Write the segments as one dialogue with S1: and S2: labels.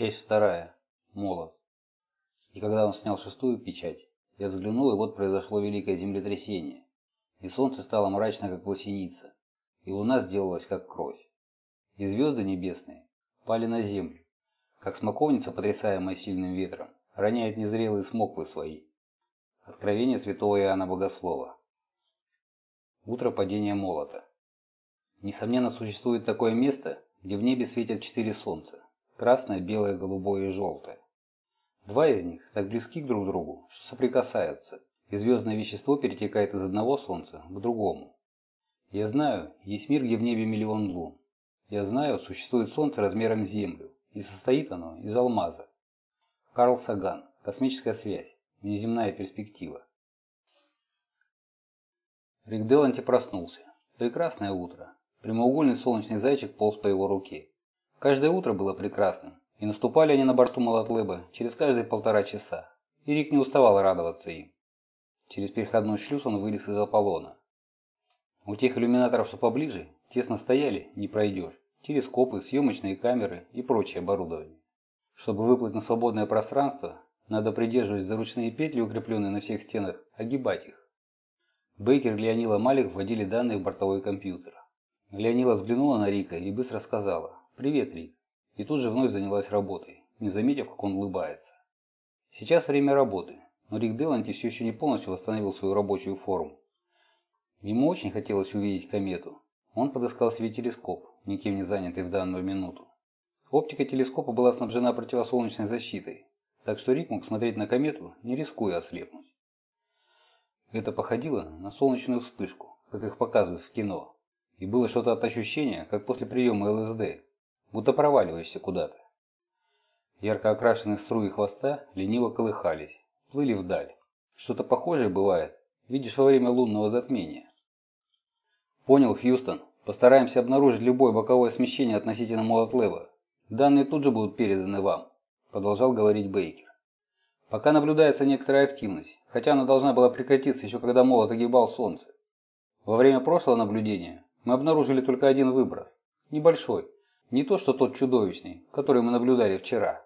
S1: Часть вторая. Молот. И когда он снял шестую печать, я взглянул, и вот произошло великое землетрясение. И солнце стало мрачно, как пласеница, и луна сделалась, как кровь. И звезды небесные пали на землю, как смоковница, потрясаемая сильным ветром, роняет незрелые смоквы свои. Откровение святого Иоанна Богослова. Утро падения молота. Несомненно, существует такое место, где в небе светят четыре солнца – красное, белое, голубое и желтое. Два из них так близки друг к другу, что соприкасаются, и звездное вещество перетекает из одного солнца к другому. Я знаю, есть мир, где в небе миллион лун. Я знаю, существует солнце размером с Землю, и состоит оно из алмаза. Карл Саган. Космическая связь. Внеземная перспектива. Рик Деланти проснулся. Прекрасное утро. Прямоугольный солнечный зайчик полз по его руке. Каждое утро было прекрасным, и наступали они на борту Малатлеба через каждые полтора часа. И Рик не уставал радоваться им. Через переходной шлюз он вылез из Аполлона. У тех иллюминаторов, что поближе, тесно стояли, не пройдешь. Телескопы, съемочные камеры и прочее оборудование. Чтобы выплыть на свободное пространство, надо придерживать заручные петли, укрепленные на всех стенах, огибать их. Бейкер, Леонила Малик вводили данные в бортовой компьютер. Леонила взглянула на Рика и быстро сказала «Привет, Рик». И тут же вновь занялась работой, не заметив, как он улыбается. Сейчас время работы, но Рик Деланти все еще не полностью восстановил свою рабочую форму. Ему очень хотелось увидеть комету. Он подыскал себе телескоп, никем не занятый в данную минуту. Оптика телескопа была снабжена противосолнечной защитой, так что Рик мог смотреть на комету, не рискуя ослепнуть. Это походило на солнечную вспышку, как их показывают в кино. И было что-то от ощущения, как после приема ЛСД, будто проваливаешься куда-то. Ярко окрашенные струи хвоста лениво колыхались, плыли вдаль. Что-то похожее бывает, видишь во время лунного затмения. Понял, Хьюстон. Постараемся обнаружить любое боковое смещение относительно Молотлева. Данные тут же будут переданы вам, продолжал говорить Бейкер. Пока наблюдается некоторая активность, хотя она должна была прекратиться еще когда молот огибал Солнце. Во время прошлого наблюдения мы обнаружили только один выброс. Небольшой. Не то, что тот чудовищный, который мы наблюдали вчера.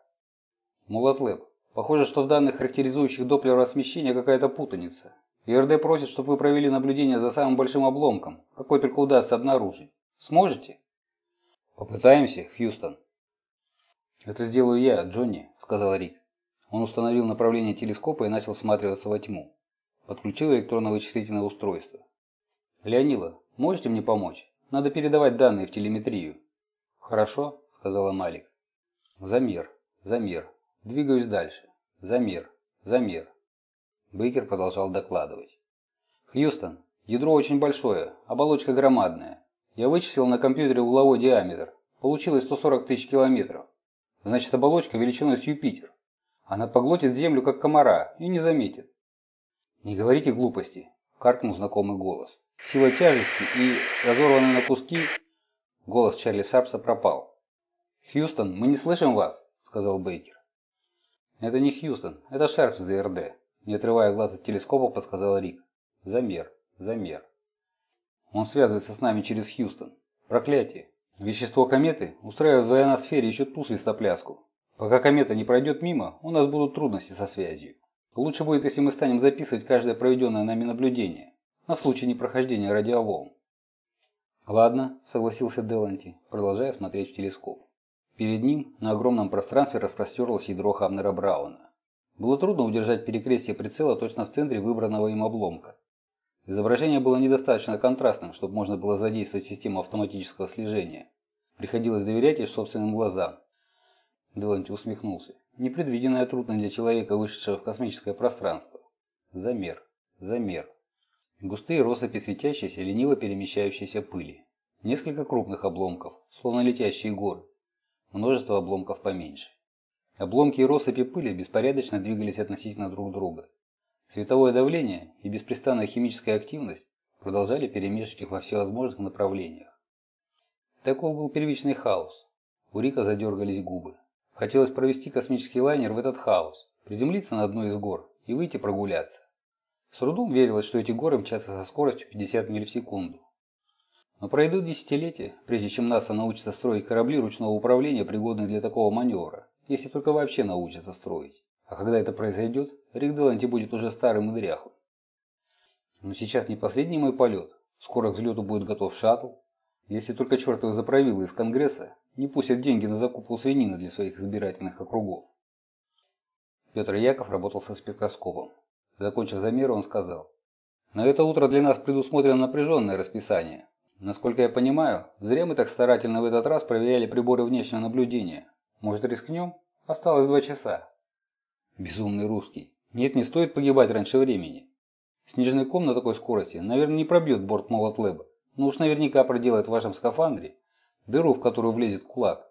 S1: Молотлэб. Похоже, что в данных, характеризующих доплерово смещение, какая-то путаница. ИРД просит, чтобы вы провели наблюдение за самым большим обломком, какой только удастся обнаружить. Сможете? Попытаемся, Хьюстон. Это сделаю я, Джонни, сказал Рик. Он установил направление телескопа и начал всматриваться во тьму. Подключил электронно-вычислительное устройство. «Леонила, можете мне помочь? Надо передавать данные в телеметрию». «Хорошо», — сказала Малик. «Замер, замер. Двигаюсь дальше. Замер, замер». Бейкер продолжал докладывать. «Хьюстон, ядро очень большое, оболочка громадная. Я вычислил на компьютере угловой диаметр. Получилось 140 тысяч километров. Значит, оболочка величиной с Юпитер. Она поглотит землю, как комара, и не заметит. «Не говорите глупости», – каркнул знакомый голос. Сила тяжести и разорванный на куски голос Чарли Сарпса пропал. «Хьюстон, мы не слышим вас», – сказал Бейкер. «Это не Хьюстон, это Шарпс из ЗРД», – не отрывая глаз от телескопа, подсказал Рик. «Замер, замер». «Он связывается с нами через Хьюстон. Проклятие. Вещество кометы устраивает в ионосфере еще ту свистопляску. Пока комета не пройдет мимо, у нас будут трудности со связью. Лучше будет, если мы станем записывать каждое проведенное нами наблюдение, на случай непрохождения радиоволн. Ладно, согласился Деланти, продолжая смотреть в телескоп. Перед ним на огромном пространстве распростерлось ядро Хамнера Брауна. Было трудно удержать перекрестие прицела точно в центре выбранного им обломка. Изображение было недостаточно контрастным, чтобы можно было задействовать систему автоматического слежения. Приходилось доверять ей собственным глазам. Деланти усмехнулся. Непредвиденная трудность для человека, вышедшего в космическое пространство. Замер. Замер. Густые россыпи светящейся, лениво перемещающейся пыли. Несколько крупных обломков, словно летящие горы. Множество обломков поменьше. Обломки и россыпи пыли беспорядочно двигались относительно друг друга. Световое давление и беспрестанная химическая активность продолжали перемешивать их во всевозможных направлениях. Таков был первичный хаос. У Рика задергались губы. Хотелось провести космический лайнер в этот хаос, приземлиться на одну из гор и выйти прогуляться. С трудом верилось, что эти горы мчатся со скоростью 50 миль в секунду. Но пройдут десятилетия, прежде чем НАСА научится строить корабли ручного управления, пригодные для такого маневра, если только вообще научатся строить. А когда это произойдет, Рик Деланти будет уже старым и дряхлым. Но сейчас не последний мой полет. Скоро к взлету будет готов шаттл. Если только чертовы заправилы из Конгресса не пустят деньги на закупку свинины для своих избирательных округов. Петр Яков работал со спектроскопом. Закончив замеры, он сказал. На это утро для нас предусмотрено напряженное расписание. Насколько я понимаю, зря мы так старательно в этот раз проверяли приборы внешнего наблюдения. Может, рискнем? Осталось два часа. Безумный русский. Нет, не стоит погибать раньше времени. Снежный ком на такой скорости, наверное, не пробьет борт молотлэба, но уж наверняка проделает в вашем скафандре дыру, в которую влезет кулак.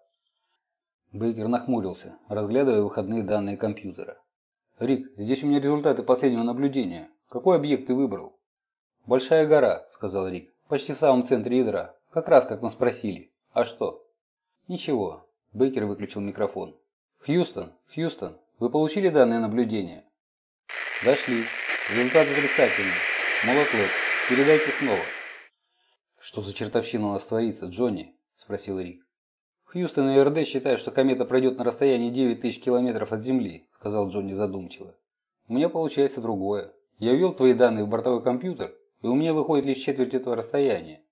S1: Бейкер нахмурился, разглядывая выходные данные компьютера. «Рик, здесь у меня результаты последнего наблюдения. Какой объект ты выбрал?» «Большая гора», — сказал Рик. «Почти в самом центре ядра. Как раз как нас спросили. А что?» «Ничего». Бейкер выключил микрофон. «Хьюстон, Хьюстон, вы получили данные наблюдения?» «Дошли. Результат отрицательный. Молотлет. Передайте снова». «Что за чертовщина у нас творится, Джонни?» – спросил Рик. «Хьюстон и РД считают, что комета пройдет на расстоянии 9 тысяч километров от Земли», – сказал Джонни задумчиво. «У меня получается другое. Я ввел твои данные в бортовой компьютер, и у меня выходит лишь четверть этого расстояния.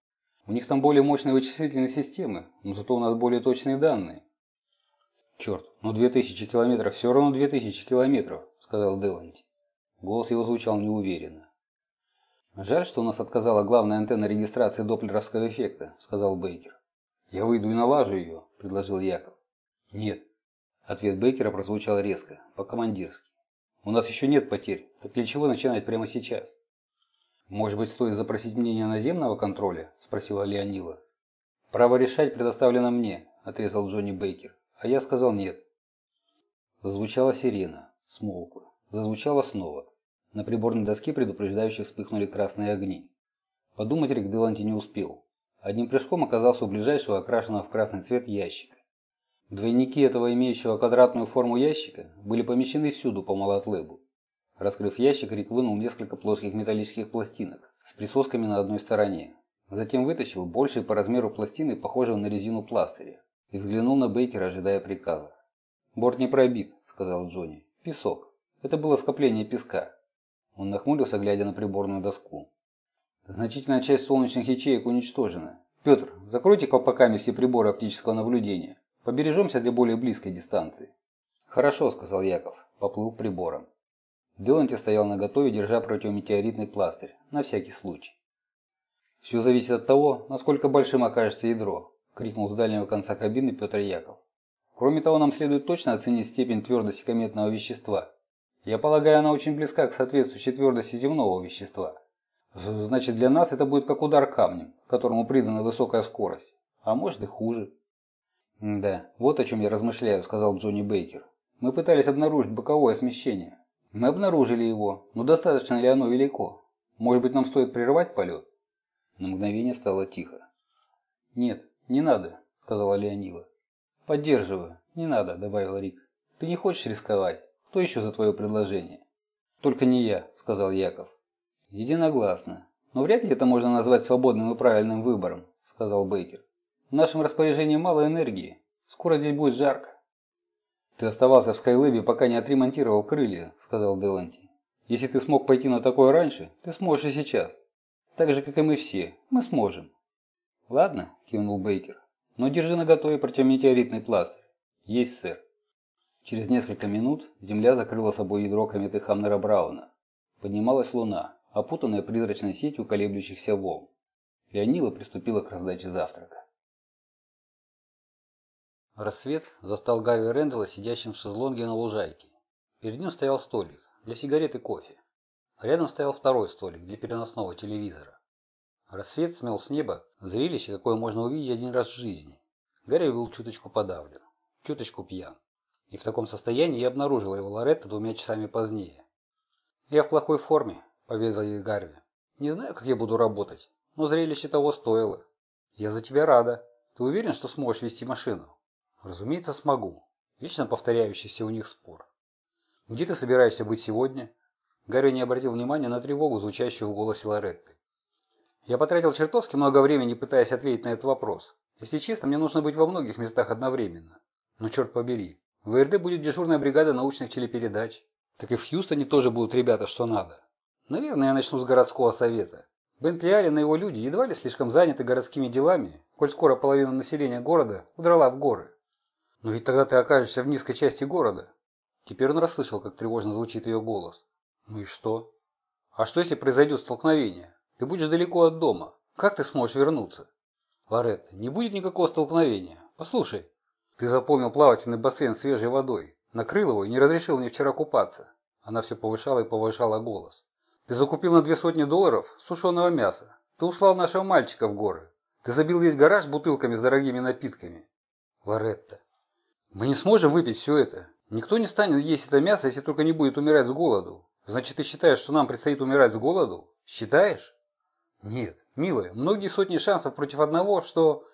S1: У них там более мощные вычислительные системы, но зато у нас более точные данные». «Черт, ну 2000 километров все равно 2000 километров», – сказал Деланти. Голос его звучал неуверенно. «Жаль, что у нас отказала главная антенна регистрации доплеровского эффекта», – сказал Бейкер. «Я выйду и налажу ее», – предложил Яков. «Нет». Ответ Бейкера прозвучал резко, по-командирски. «У нас еще нет потерь, так для чего начинать прямо сейчас?» «Может быть, стоит запросить мнение наземного контроля?» – спросила Леонила. «Право решать предоставлено мне», – отрезал Джонни Бейкер. А я сказал нет. Зазвучала сирена. Смолкла. Зазвучала снова. На приборной доске предупреждающе вспыхнули красные огни. Подумать Рик Деланти не успел. Одним прыжком оказался у ближайшего окрашенного в красный цвет ящика. Двойники этого имеющего квадратную форму ящика были помещены всюду по Малатлебу. Раскрыв ящик, Рик вынул несколько плоских металлических пластинок с присосками на одной стороне. Затем вытащил большие по размеру пластины, похожего на резину пластыря и взглянул на Бейкера, ожидая приказа. «Борт не пробит», — сказал Джонни. «Песок. Это было скопление песка». Он нахмурился, глядя на приборную доску. «Значительная часть солнечных ячеек уничтожена. Петр, закройте колпаками все приборы оптического наблюдения. Побережемся для более близкой дистанции». «Хорошо», — сказал Яков, поплыл прибором. Деланти стоял наготове, держа противометеоритный пластырь, на всякий случай. «Все зависит от того, насколько большим окажется ядро», – крикнул с дальнего конца кабины Петр Яков. «Кроме того, нам следует точно оценить степень твердости кометного вещества. Я полагаю, она очень близка к соответствующей твердости земного вещества. Значит, для нас это будет как удар камнем, которому придана высокая скорость. А может и хуже». «Да, вот о чем я размышляю», – сказал Джонни Бейкер. «Мы пытались обнаружить боковое смещение. Мы обнаружили его, но достаточно ли оно велико? Может быть, нам стоит прервать полет?» На мгновение стало тихо. «Нет, «Не надо», — сказала Леонила. «Поддерживаю. Не надо», — добавил Рик. «Ты не хочешь рисковать? Кто еще за твое предложение?» «Только не я», — сказал Яков. «Единогласно. Но вряд ли это можно назвать свободным и правильным выбором», — сказал Бейкер. «В нашем распоряжении мало энергии. Скоро здесь будет жарко». «Ты оставался в Скайлэбе, пока не отремонтировал крылья», — сказал Деланти. «Если ты смог пойти на такое раньше, ты сможешь и сейчас. Так же, как и мы все. Мы сможем». «Ладно», – кивнул Бейкер. «Но держи наготове противометеоритный пластырь». «Есть, сэр». Через несколько минут Земля закрыла собой ядро кометы Хамнера Брауна. Поднималась Луна, опутанная призрачной сетью колеблющихся волн. Леонила приступила к раздаче завтрака. Рассвет застал Гарви Рэндалла сидящим в шезлонге на лужайке. Перед ним стоял столик для сигарет и кофе. Рядом стоял второй столик для переносного телевизора. Рассвет смел с неба зрелище, какое можно увидеть один раз в жизни. Гарри был чуточку подавлен, чуточку пьян. И в таком состоянии я обнаружила его Лоретта двумя часами позднее. «Я в плохой форме», — поведал ей Гарви. «Не знаю, как я буду работать, но зрелище того стоило». «Я за тебя рада. Ты уверен, что сможешь вести машину?» «Разумеется, смогу». Вечно повторяющийся у них спор. «Где ты собираешься быть сегодня?» Гарри не обратил внимания на тревогу, звучащую в голосе Лоретты. Я потратил чертовски много времени, пытаясь ответить на этот вопрос. Если честно, мне нужно быть во многих местах одновременно. Но черт побери, В ВРД будет дежурная бригада научных телепередач. Так и в Хьюстоне тоже будут ребята, что надо. Наверное, я начну с городского совета. Бентли Аллен и его люди едва ли слишком заняты городскими делами, коль скоро половина населения города удрала в горы. Но ведь тогда ты окажешься в низкой части города. Теперь он расслышал, как тревожно звучит ее голос. Ну и что? А что, если произойдет столкновение? Ты будешь далеко от дома. Как ты сможешь вернуться? Лоретта, не будет никакого столкновения. Послушай, ты заполнил плавательный бассейн свежей водой, накрыл его и не разрешил мне вчера купаться. Она все повышала и повышала голос. Ты закупил на две сотни долларов сушеного мяса. Ты услал нашего мальчика в горы. Ты забил весь гараж бутылками с дорогими напитками. Лоретта, мы не сможем выпить все это. Никто не станет есть это мясо, если только не будет умирать с голоду. Значит, ты считаешь, что нам предстоит умирать с голоду? Считаешь? Нет, милая, многие сотни шансов против одного, что...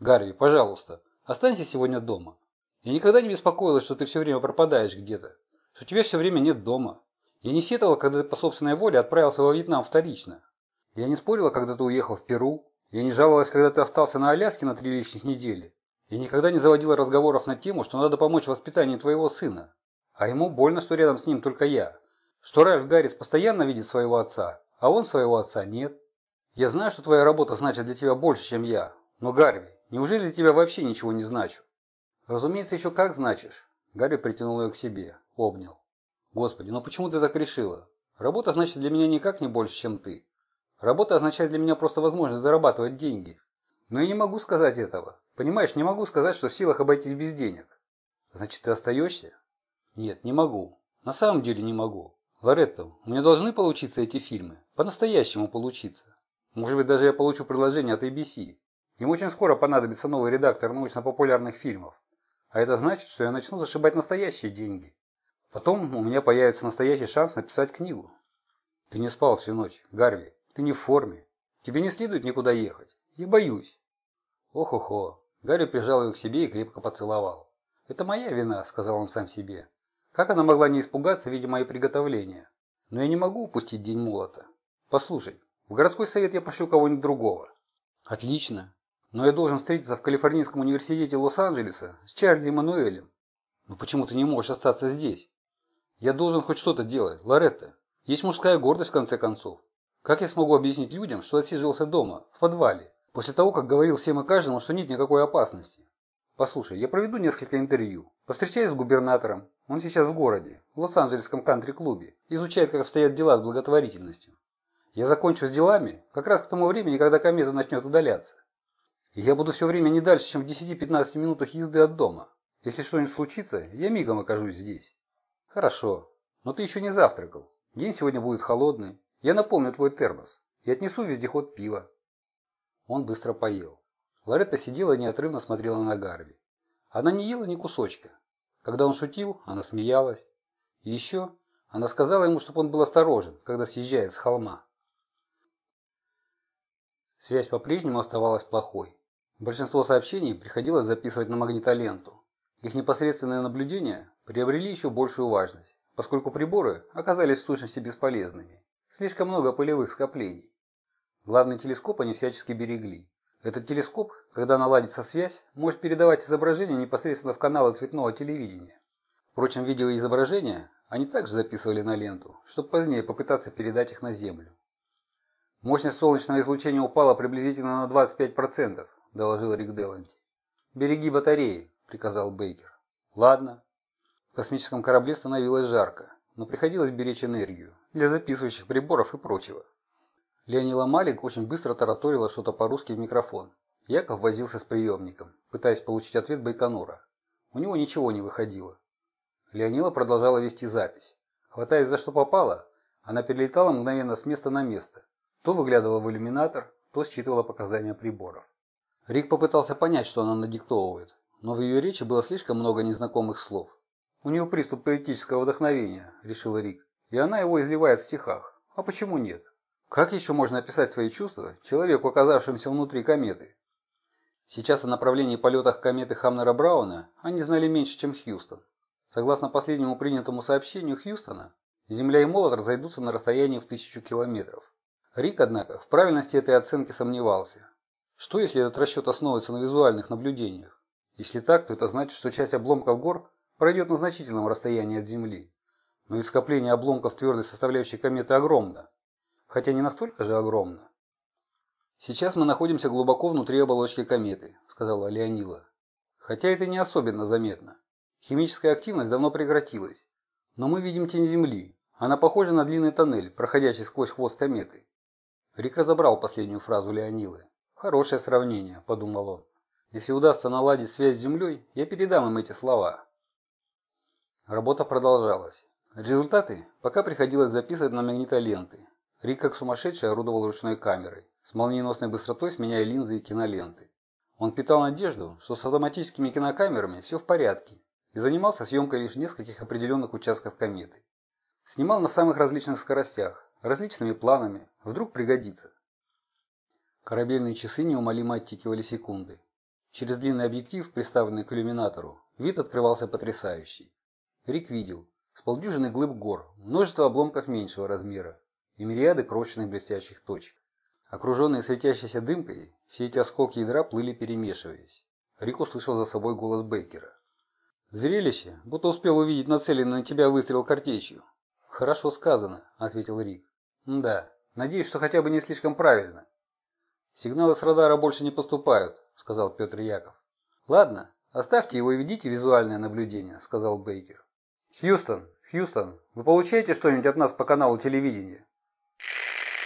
S1: Гарви, пожалуйста, останься сегодня дома. Я никогда не беспокоилась, что ты все время пропадаешь где-то, что тебя все время нет дома. Я не сетовала, когда ты по собственной воле отправился во Вьетнам вторично. Я не спорила, когда ты уехал в Перу. Я не жаловалась, когда ты остался на Аляске на три лишних недели. Я никогда не заводила разговоров на тему, что надо помочь в воспитании твоего сына. А ему больно, что рядом с ним только я что Ральф Гаррис постоянно видит своего отца, а он своего отца нет. Я знаю, что твоя работа значит для тебя больше, чем я. Но, Гарви, неужели для тебя вообще ничего не значу? Разумеется, еще как значишь. Гарри притянул ее к себе, обнял. Господи, ну почему ты так решила? Работа значит для меня никак не больше, чем ты. Работа означает для меня просто возможность зарабатывать деньги. Но я не могу сказать этого. Понимаешь, не могу сказать, что в силах обойтись без денег. Значит, ты остаешься? Нет, не могу. На самом деле не могу. Лоретто, у меня должны получиться эти фильмы. По-настоящему получиться. Может быть, даже я получу предложение от ABC. Им очень скоро понадобится новый редактор научно-популярных фильмов. А это значит, что я начну зашибать настоящие деньги. Потом у меня появится настоящий шанс написать книгу. Ты не спал всю ночь, Гарви. Ты не в форме. Тебе не следует никуда ехать. Я боюсь. Ох-охо. Гарри прижал ее к себе и крепко поцеловал. «Это моя вина», — сказал он сам себе. Как она могла не испугаться, видя мои приготовления? Но я не могу упустить день молота. Послушай, в городской совет я пошлю кого-нибудь другого. Отлично. Но я должен встретиться в Калифорнийском университете Лос-Анджелеса с Чарли Эммануэлем. Но почему ты не можешь остаться здесь? Я должен хоть что-то делать, Лоретта. Есть мужская гордость, в конце концов. Как я смогу объяснить людям, что отсиживался дома, в подвале, после того, как говорил всем и каждому, что нет никакой опасности? Послушай, я проведу несколько интервью. Повстречаюсь с губернатором. Он сейчас в городе, в Лос-Анджелесском кантри-клубе. Изучает, как обстоят дела с благотворительностью. Я закончу с делами как раз к тому времени, когда комета начнет удаляться. И я буду все время не дальше, чем в 10-15 минутах езды от дома. Если что-нибудь случится, я мигом окажусь здесь. Хорошо. Но ты еще не завтракал. День сегодня будет холодный. Я наполню твой термос и отнесу вездеход пива. Он быстро поел. Лоретта сидела и неотрывно смотрела на Гарви. Она не ела ни кусочка. Когда он шутил, она смеялась. И еще она сказала ему, чтобы он был осторожен, когда съезжает с холма. Связь по-прежнему оставалась плохой. Большинство сообщений приходилось записывать на магнитоленту. Их непосредственные наблюдения приобрели еще большую важность, поскольку приборы оказались в сущности бесполезными. Слишком много пылевых скоплений. Главный телескоп они всячески берегли. Этот телескоп, когда наладится связь, может передавать изображения непосредственно в каналы цветного телевидения. Впрочем, видеоизображения они также записывали на ленту, чтобы позднее попытаться передать их на Землю. «Мощность солнечного излучения упала приблизительно на 25%, – доложил Рик Деланти. «Береги батареи», – приказал Бейкер. «Ладно». В космическом корабле становилось жарко, но приходилось беречь энергию для записывающих приборов и прочего. Леонила Малик очень быстро тараторила что-то по-русски в микрофон. Яков возился с приемником, пытаясь получить ответ Байконура. У него ничего не выходило. Леонила продолжала вести запись. Хватаясь за что попало, она перелетала мгновенно с места на место. То выглядывала в иллюминатор, то считывала показания приборов. Рик попытался понять, что она надиктовывает, но в ее речи было слишком много незнакомых слов. «У нее приступ поэтического вдохновения», – решил Рик, – «и она его изливает в стихах. А почему нет?» Как еще можно описать свои чувства человеку, оказавшемуся внутри кометы? Сейчас о направлении полетах кометы Хамнера Брауна они знали меньше, чем Хьюстон. Согласно последнему принятому сообщению Хьюстона, Земля и молот разойдутся на расстоянии в тысячу километров. Рик, однако, в правильности этой оценки сомневался. Что если этот расчет основывается на визуальных наблюдениях? Если так, то это значит, что часть обломков гор пройдет на значительном расстоянии от Земли. Но и скопление обломков твердой составляющей кометы огромно. Хотя не настолько же огромно. «Сейчас мы находимся глубоко внутри оболочки кометы», — сказала Леонила. «Хотя это не особенно заметно. Химическая активность давно прекратилась. Но мы видим тень Земли. Она похожа на длинный тоннель, проходящий сквозь хвост кометы». Рик разобрал последнюю фразу Леонилы. «Хорошее сравнение», — подумал он. «Если удастся наладить связь с Землей, я передам им эти слова». Работа продолжалась. Результаты пока приходилось записывать на магнитоленты. Рик как сумасшедший орудовал ручной камерой с молниеносной быстротой сменяя линзы и киноленты. Он питал надежду, что с автоматическими кинокамерами все в порядке, и занимался съемкой лишь нескольких определенных участков кометы. Снимал на самых различных скоростях, различными планами, вдруг пригодится. Корабельные часы неумолимо оттикивали секунды. Через длинный объектив, приставленный к иллюминатору, вид открывался потрясающий. Рик видел с полдюжины глыб гор, множество обломков меньшего размера и мириады крошечных блестящих точек. Окруженные светящейся дымкой, все эти осколки ядра плыли перемешиваясь. Рик услышал за собой голос Бейкера. «Зрелище, будто успел увидеть нацеленный на тебя выстрел картечью». «Хорошо сказано», — ответил Рик. «Да, надеюсь, что хотя бы не слишком правильно». «Сигналы с радара больше не поступают», — сказал Петр Яков. «Ладно, оставьте его и ведите визуальное наблюдение», — сказал Бейкер. «Хьюстон, Хьюстон, вы получаете что-нибудь от нас по каналу телевидения?»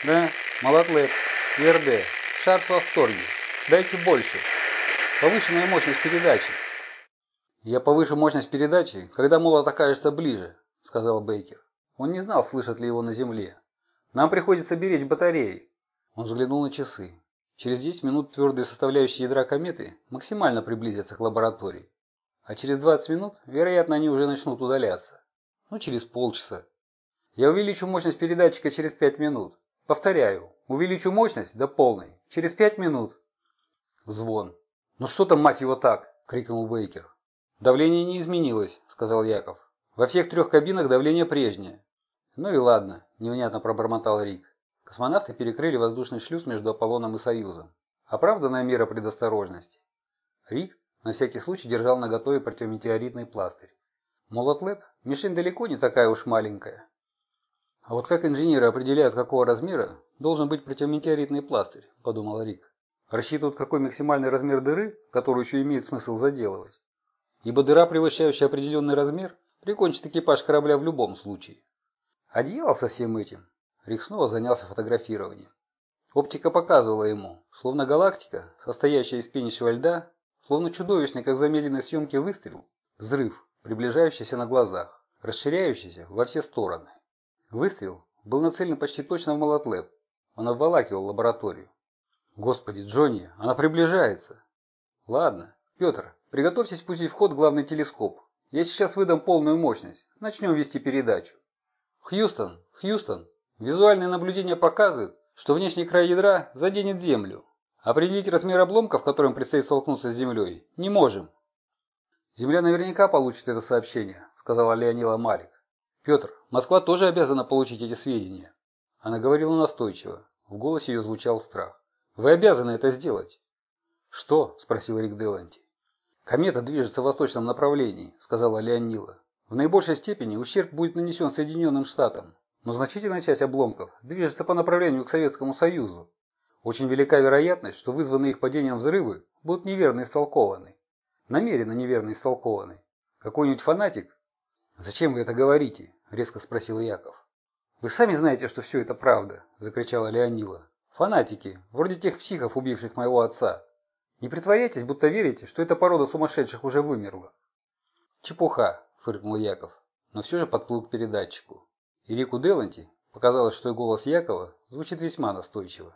S1: «Да, Малатлет, ИРД. Шар в восторге. Дайте больше. Повышенная мощность передачи. Я повышу мощность передачи, когда молот окажется ближе, сказал Бейкер. Он не знал, слышат ли его на земле. Нам приходится беречь батареи. Он взглянул на часы. Через 10 минут твердые составляющие ядра кометы максимально приблизятся к лаборатории. А через 20 минут, вероятно, они уже начнут удаляться. Ну, через полчаса. Я увеличу мощность передатчика через 5 минут. Повторяю, увеличу мощность до полной. Через пять минут. Звон. «Ну что там, мать его, так?» – крикнул Бейкер. «Давление не изменилось», – сказал Яков. «Во всех трех кабинах давление прежнее». «Ну и ладно», – невнятно пробормотал Рик. Космонавты перекрыли воздушный шлюз между Аполлоном и Союзом. Оправданная мера предосторожности. Рик на всякий случай держал наготове противометеоритный пластырь. Молот Лэб – мишень далеко не такая уж маленькая. А вот как инженеры определяют, какого размера должен быть противометеоритный пластырь, подумал Рик. Рассчитывают, какой максимальный размер дыры, которую еще имеет смысл заделывать. Ибо дыра, превышающая определенный размер, прикончит экипаж корабля в любом случае. Дьявол со всем этим. Рик снова занялся фотографированием. Оптика показывала ему, словно галактика, состоящая из пенящего льда, словно чудовищный, как в замедленной съемке выстрел, взрыв, приближающийся на глазах, расширяющийся во все стороны. Выстрел был нацелен почти точно в молотлэп. Он обволакивал лабораторию. «Господи, Джонни, она приближается!» «Ладно, Петр, приготовьтесь пустить в ход главный телескоп. Я сейчас выдам полную мощность. Начнем вести передачу». «Хьюстон, Хьюстон, визуальные наблюдения показывают, что внешний край ядра заденет Землю. Определить размер обломков, которым предстоит столкнуться с Землей, не можем». «Земля наверняка получит это сообщение», — сказала Леонила Малик. «Петр, Москва тоже обязана получить эти сведения». Она говорила настойчиво. В голосе ее звучал страх. «Вы обязаны это сделать». «Что?» – спросил Рик Деланти. «Комета движется в восточном направлении», – сказала Леонила. «В наибольшей степени ущерб будет нанесен Соединенным Штатам, но значительная часть обломков движется по направлению к Советскому Союзу. Очень велика вероятность, что вызванные их падением взрывы будут неверно истолкованы. Намеренно неверно истолкованы. Какой-нибудь фанатик «Зачем вы это говорите?» – резко спросил Яков. «Вы сами знаете, что все это правда», – закричала Леонила. «Фанатики, вроде тех психов, убивших моего отца. Не притворяйтесь, будто верите, что эта порода сумасшедших уже вымерла». «Чепуха», – фыркнул Яков, но все же подплыл к передатчику. И Рику Деланти показалось, что и голос Якова звучит весьма настойчиво.